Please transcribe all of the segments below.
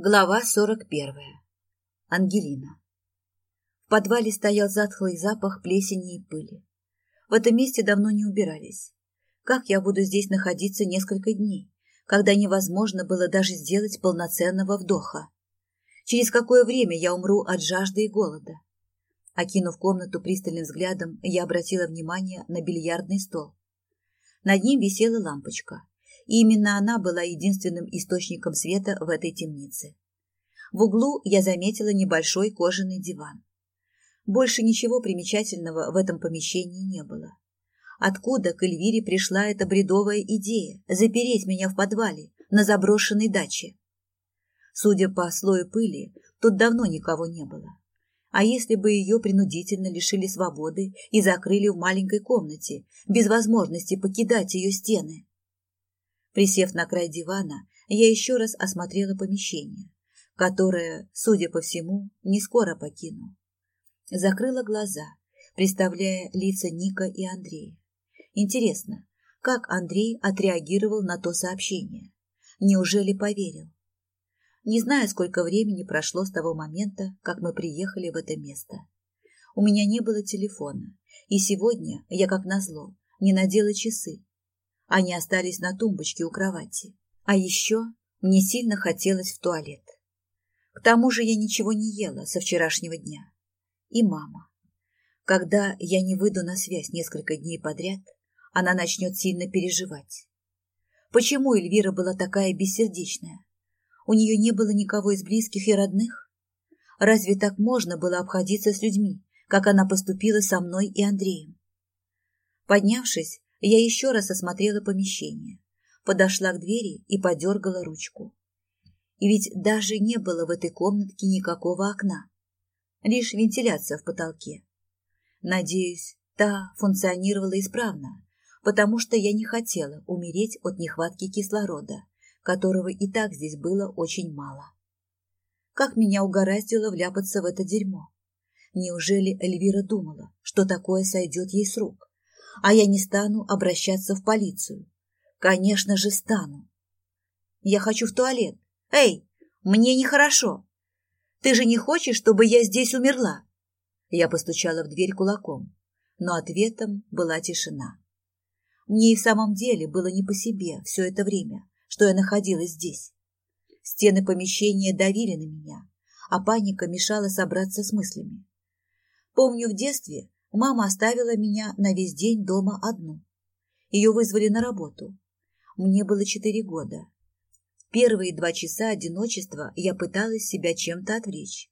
Глава сорок первая. Ангелина. В подвале стоял затхлый запах плесени и пыли. В этом месте давно не убирались. Как я буду здесь находиться несколько дней, когда невозможно было даже сделать полноценного вдоха? Через какое время я умру от жажды и голода? Окинув комнату пристальным взглядом, я обратила внимание на бильярдный стол. Над ним висела лампочка, и именно она была единственным источником света в этой темнице. В углу я заметила небольшой кожаный диван. Больше ничего примечательного в этом помещении не было. Откуда к Эльвире пришла эта бредовая идея запереть меня в подвале на заброшенной даче? Судя по слою пыли, тут давно никого не было. А если бы ее принудительно лишили свободы и закрыли в маленькой комнате, без возможности покидать ее стены? Присев на край дивана, я еще раз осмотрела помещение, которое, судя по всему, не скоро покину. Закрыла глаза, представляя лица Ника и Андрея. Интересно, как Андрей отреагировал на то сообщение? Неужели поверил? Не знаю, сколько времени прошло с того момента, как мы приехали в это место. У меня не было телефона, и сегодня я, как назло, не надела часы, они остались на тумбочке у кровати. А еще мне сильно хотелось в туалет. К тому же я ничего не ела со вчерашнего дня. И мама. Когда я не выйду на связь несколько дней подряд, она начнет сильно переживать. Почему Эльвира была такая бессердечная? У нее не было никого из близких и родных? Разве так можно было обходиться с людьми, как она поступила со мной и Андреем? Поднявшись, я еще раз осмотрела помещение, подошла к двери и подергала ручку. И ведь даже не было в этой комнатке никакого окна, лишь вентиляция в потолке. Надеюсь, та функционировала исправно, потому что я не хотела умереть от нехватки кислорода, которого и так здесь было очень мало. Как меня угораздило вляпаться в это дерьмо? Неужели Эльвира думала, что такое сойдет ей с рук? А я не стану обращаться в полицию. Конечно же, стану. Я хочу в туалет. Эй, мне нехорошо. Ты же не хочешь, чтобы я здесь умерла? Я постучала в дверь кулаком, но ответом была тишина. Мне и в самом деле было не по себе все это время, что я находилась здесь. Стены помещения давили на меня, а паника мешала собраться с мыслями. Помню, в детстве Мама оставила меня на весь день дома одну. Ее вызвали на работу. Мне было четыре года. Первые два часа одиночества я пыталась себя чем-то отвлечь,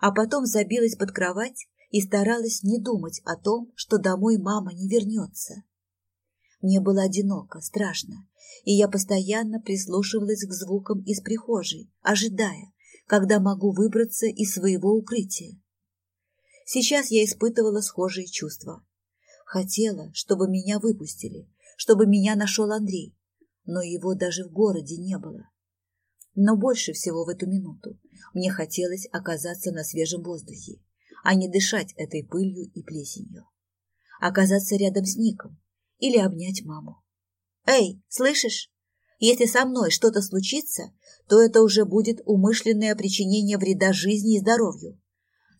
а потом забилась под кровать и старалась не думать о том, что домой мама не вернется. Мне было одиноко, страшно, и я постоянно прислушивалась к звукам из прихожей, ожидая, когда могу выбраться из своего укрытия. Сейчас я испытывала схожие чувства. Хотела, чтобы меня выпустили, чтобы меня нашел Андрей, но его даже в городе не было. Но больше всего в эту минуту мне хотелось оказаться на свежем воздухе, а не дышать этой пылью и плесенью. Оказаться рядом с Ником или обнять маму. «Эй, слышишь? Если со мной что-то случится, то это уже будет умышленное причинение вреда жизни и здоровью.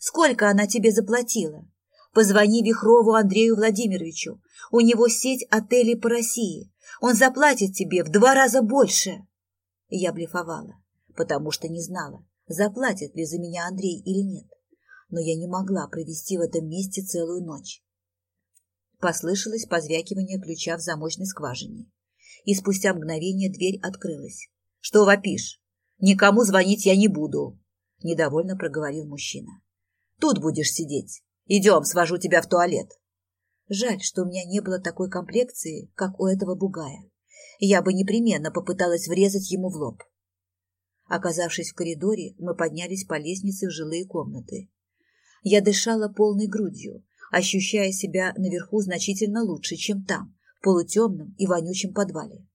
Сколько она тебе заплатила? Позвони Вихрову Андрею Владимировичу. У него сеть отелей по России. Он заплатит тебе в два раза больше. Я блефовала, потому что не знала, заплатит ли за меня Андрей или нет. Но я не могла провести в этом месте целую ночь. Послышалось позвякивание ключа в замочной скважине. И спустя мгновение дверь открылась. «Что вопишь? Никому звонить я не буду!» Недовольно проговорил мужчина. Тут будешь сидеть. Идем, свожу тебя в туалет. Жаль, что у меня не было такой комплекции, как у этого бугая. Я бы непременно попыталась врезать ему в лоб. Оказавшись в коридоре, мы поднялись по лестнице в жилые комнаты. Я дышала полной грудью, ощущая себя наверху значительно лучше, чем там, в полутемном и вонючем подвале.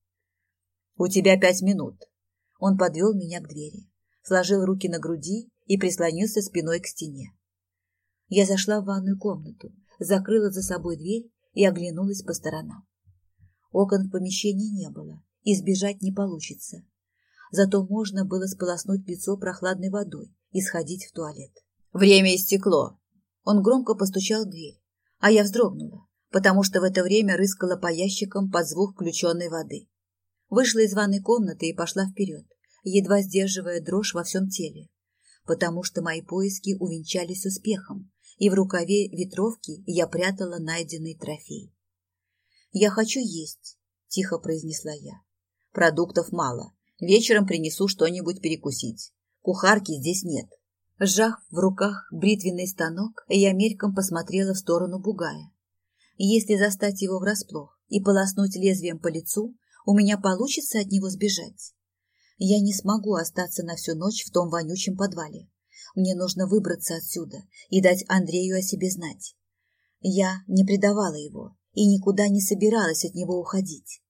«У тебя пять минут». Он подвел меня к двери, сложил руки на груди и прислонился спиной к стене. Я зашла в ванную комнату, закрыла за собой дверь и оглянулась по сторонам. Окон в помещении не было, избежать не получится. Зато можно было сполоснуть лицо прохладной водой и сходить в туалет. Время истекло. Он громко постучал в дверь, а я вздрогнула, потому что в это время рыскала по ящикам под звук включенной воды. Вышла из ванной комнаты и пошла вперед, едва сдерживая дрожь во всем теле, потому что мои поиски увенчались успехом, и в рукаве ветровки я прятала найденный трофей. «Я хочу есть», — тихо произнесла я. «Продуктов мало. Вечером принесу что-нибудь перекусить. Кухарки здесь нет». Сжав в руках бритвенный станок, я мельком посмотрела в сторону бугая. Если застать его врасплох и полоснуть лезвием по лицу, у меня получится от него сбежать. Я не смогу остаться на всю ночь в том вонючем подвале. Мне нужно выбраться отсюда и дать Андрею о себе знать. Я не предавала его и никуда не собиралась от него уходить.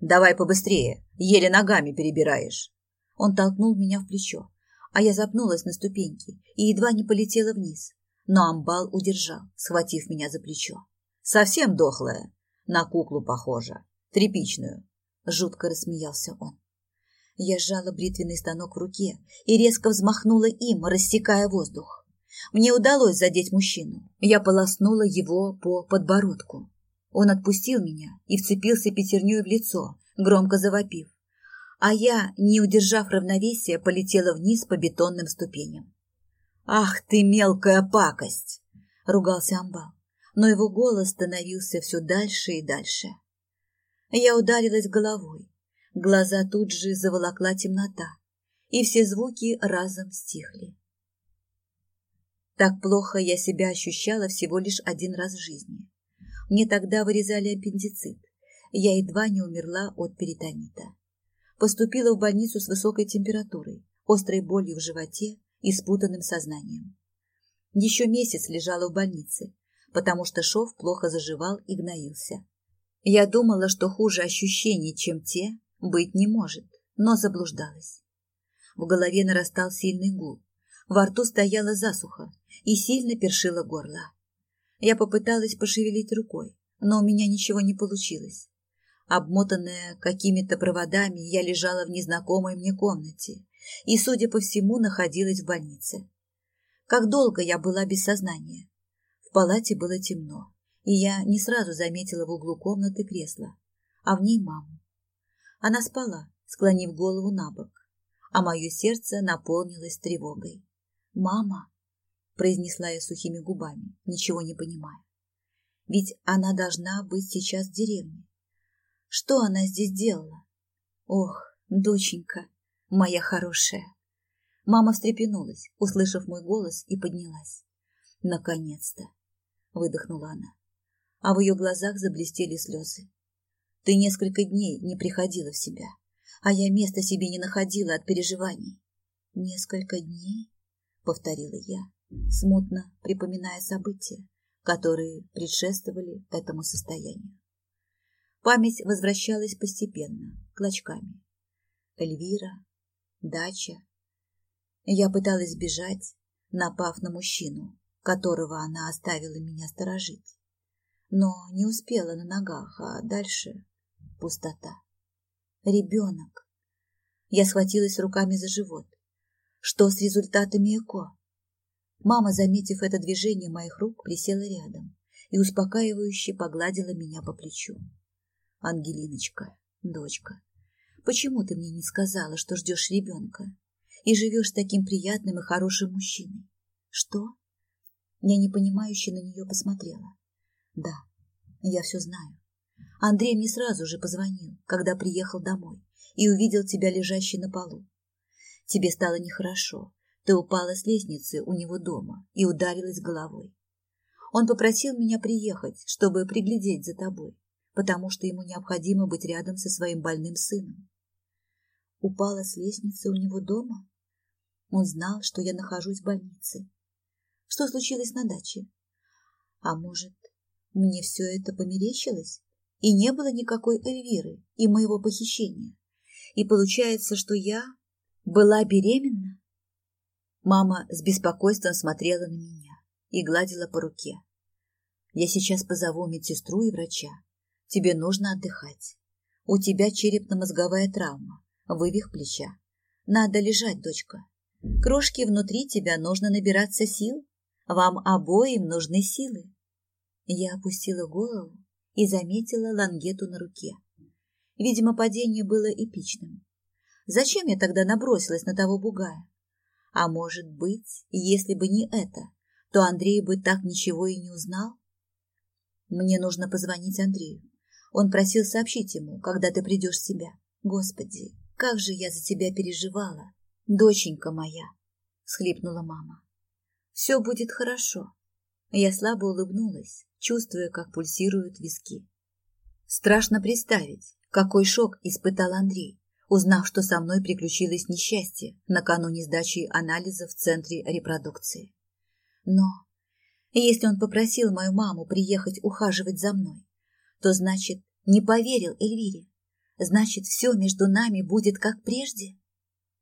«Давай побыстрее, еле ногами перебираешь». Он толкнул меня в плечо, а я запнулась на ступеньке и едва не полетела вниз. Но амбал удержал, схватив меня за плечо. «Совсем дохлая. На куклу похожа. Тряпичную». Жутко рассмеялся он. Я сжала бритвенный станок в руке и резко взмахнула им, рассекая воздух. Мне удалось задеть мужчину. Я полоснула его по подбородку. Он отпустил меня и вцепился пятерней в лицо, громко завопив а я, не удержав равновесия, полетела вниз по бетонным ступеням. «Ах ты, мелкая пакость!» — ругался Амбал, но его голос становился все дальше и дальше. Я ударилась головой, глаза тут же заволокла темнота, и все звуки разом стихли. Так плохо я себя ощущала всего лишь один раз в жизни. Мне тогда вырезали аппендицит, я едва не умерла от перитонита поступила в больницу с высокой температурой, острой болью в животе и спутанным сознанием. Еще месяц лежала в больнице, потому что шов плохо заживал и гноился. Я думала, что хуже ощущений, чем те, быть не может, но заблуждалась. В голове нарастал сильный гул, во рту стояла засуха и сильно першило горло. Я попыталась пошевелить рукой, но у меня ничего не получилось. Обмотанная какими-то проводами, я лежала в незнакомой мне комнате и, судя по всему, находилась в больнице. Как долго я была без сознания. В палате было темно, и я не сразу заметила в углу комнаты кресло, а в ней маму. Она спала, склонив голову на бок, а мое сердце наполнилось тревогой. «Мама!» – произнесла я сухими губами, ничего не понимая. «Ведь она должна быть сейчас в деревне. Что она здесь делала? Ох, доченька, моя хорошая. Мама встрепенулась, услышав мой голос, и поднялась. Наконец-то, выдохнула она, а в ее глазах заблестели слезы. Ты несколько дней не приходила в себя, а я места себе не находила от переживаний. Несколько дней, повторила я, смутно припоминая события, которые предшествовали этому состоянию. Память возвращалась постепенно, клочками. Эльвира, дача. Я пыталась бежать, напав на мужчину, которого она оставила меня сторожить. Но не успела на ногах, а дальше пустота. Ребенок. Я схватилась руками за живот. Что с результатами ЭКО? Мама, заметив это движение моих рук, присела рядом и успокаивающе погладила меня по плечу. Ангелиночка, дочка, почему ты мне не сказала, что ждешь ребенка и живешь с таким приятным и хорошим мужчиной? Что? Я непонимающе на нее посмотрела. Да, я все знаю. Андрей мне сразу же позвонил, когда приехал домой и увидел тебя лежащей на полу. Тебе стало нехорошо. Ты упала с лестницы у него дома и ударилась головой. Он попросил меня приехать, чтобы приглядеть за тобой потому что ему необходимо быть рядом со своим больным сыном. Упала с лестницы у него дома. Он знал, что я нахожусь в больнице. Что случилось на даче? А может, мне все это померещилось? И не было никакой Эльвиры и моего похищения. И получается, что я была беременна? Мама с беспокойством смотрела на меня и гладила по руке. Я сейчас позову медсестру и врача. Тебе нужно отдыхать. У тебя черепно-мозговая травма, вывих плеча. Надо лежать, дочка. Крошки внутри тебя нужно набираться сил. Вам обоим нужны силы. Я опустила голову и заметила лангету на руке. Видимо, падение было эпичным. Зачем я тогда набросилась на того бугая? А может быть, если бы не это, то Андрей бы так ничего и не узнал? Мне нужно позвонить Андрею. Он просил сообщить ему, когда ты придешь в себя. Господи, как же я за тебя переживала, доченька моя, схлипнула мама. Все будет хорошо. Я слабо улыбнулась, чувствуя, как пульсируют виски. Страшно представить, какой шок испытал Андрей, узнав, что со мной приключилось несчастье накануне сдачи анализа в центре репродукции. Но если он попросил мою маму приехать ухаживать за мной, то значит, не поверил Эльвире. Значит, все между нами будет как прежде.